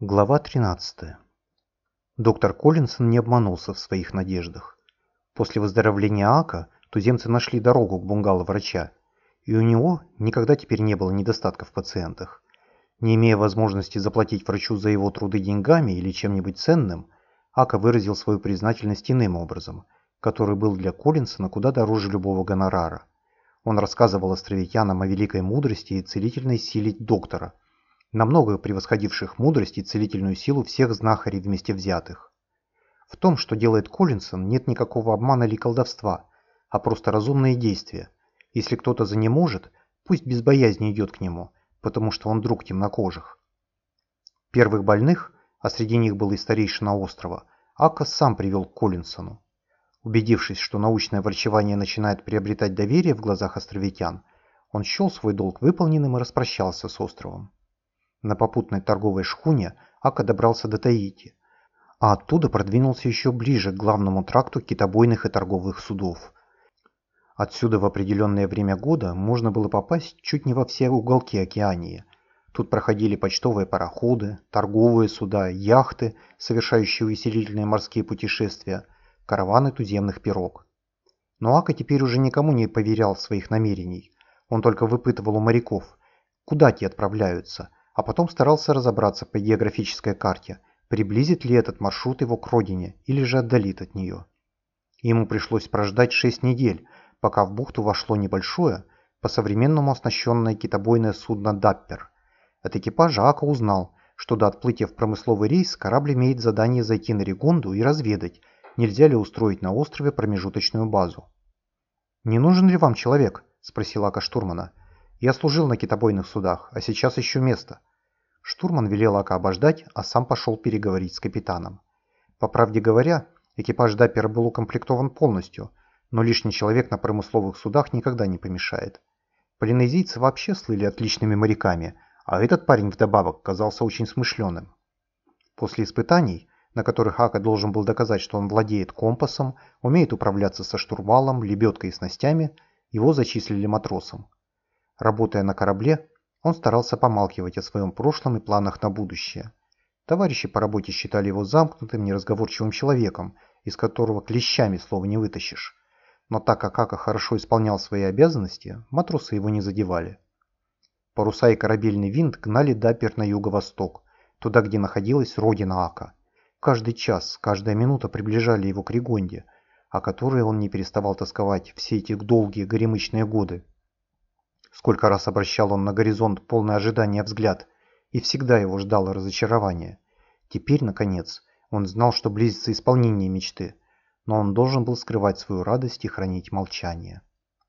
Глава 13. Доктор Коллинсон не обманулся в своих надеждах. После выздоровления Ака туземцы нашли дорогу к бунгало врача, и у него никогда теперь не было недостатка в пациентах. Не имея возможности заплатить врачу за его труды деньгами или чем-нибудь ценным, Ака выразил свою признательность иным образом, который был для Коллинсона куда дороже любого гонорара. Он рассказывал островитянам о великой мудрости и целительной силе доктора – намного превосходивших мудрость и целительную силу всех знахарей вместе взятых. В том, что делает Коллинсон, нет никакого обмана или колдовства, а просто разумные действия. Если кто-то за не может, пусть без боязни идет к нему, потому что он друг темнокожих. Первых больных, а среди них был и старейшина острова, Акка сам привел к Коллинсону. Убедившись, что научное врачевание начинает приобретать доверие в глазах островитян, он счел свой долг выполненным и распрощался с островом. На попутной торговой шхуне Ака добрался до Таити, а оттуда продвинулся еще ближе к главному тракту китобойных и торговых судов. Отсюда в определенное время года можно было попасть чуть не во все уголки Океании. Тут проходили почтовые пароходы, торговые суда, яхты, совершающие увеселительные морские путешествия, караваны туземных пирог. Но Ака теперь уже никому не поверял своих намерений. Он только выпытывал у моряков, куда те отправляются – а потом старался разобраться по географической карте, приблизит ли этот маршрут его к родине или же отдалит от нее. Ему пришлось прождать 6 недель, пока в бухту вошло небольшое, по-современному оснащенное китобойное судно «Даппер». От экипажа Ака узнал, что до отплытия в промысловый рейс корабль имеет задание зайти на Регонду и разведать, нельзя ли устроить на острове промежуточную базу. «Не нужен ли вам человек?» – спросил Ака штурмана. «Я служил на китобойных судах, а сейчас ищу место. Штурман велел Ака обождать, а сам пошел переговорить с капитаном. По правде говоря, экипаж Даппера был укомплектован полностью, но лишний человек на промысловых судах никогда не помешает. Полинезийцы вообще слыли отличными моряками, а этот парень вдобавок казался очень смышленым. После испытаний, на которых Ака должен был доказать, что он владеет компасом, умеет управляться со штурвалом, лебедкой и снастями, его зачислили матросом. Работая на корабле, он старался помалкивать о своем прошлом и планах на будущее. Товарищи по работе считали его замкнутым, неразговорчивым человеком, из которого клещами слова не вытащишь. Но так как Ака хорошо исполнял свои обязанности, матросы его не задевали. Паруса и корабельный винт гнали Даппер на юго-восток, туда, где находилась родина Ака. Каждый час, каждая минута приближали его к Ригонде, о которой он не переставал тосковать все эти долгие горемычные годы. Сколько раз обращал он на горизонт полный ожидания взгляд, и всегда его ждало разочарование. Теперь, наконец, он знал, что близится исполнение мечты, но он должен был скрывать свою радость и хранить молчание.